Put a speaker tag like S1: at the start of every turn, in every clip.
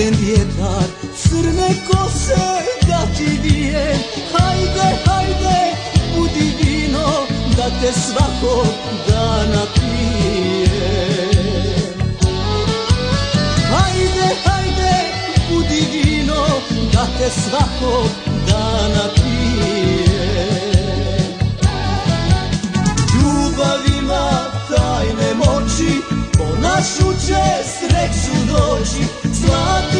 S1: budem vjetar Crne kose da ti vijem Hajde, hajde, budi vino Da te svakog dana pijem Hajde, hajde, budi vino Da te svakog dana pijem Ljubav ima tajne moći Po našu će sreću doći Zlatnim ključem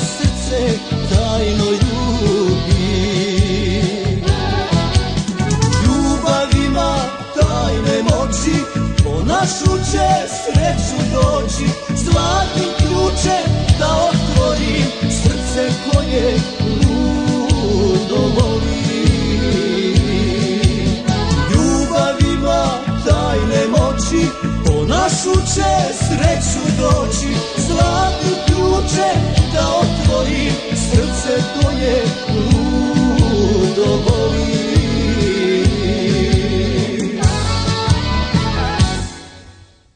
S1: Srce tajno ljubi. Ljubav ima tajne moći Po našu će sreću doći. Zlatnim ključem da otvorim Srce koje ludo voli. Ljubav ima tajne moći Po našu će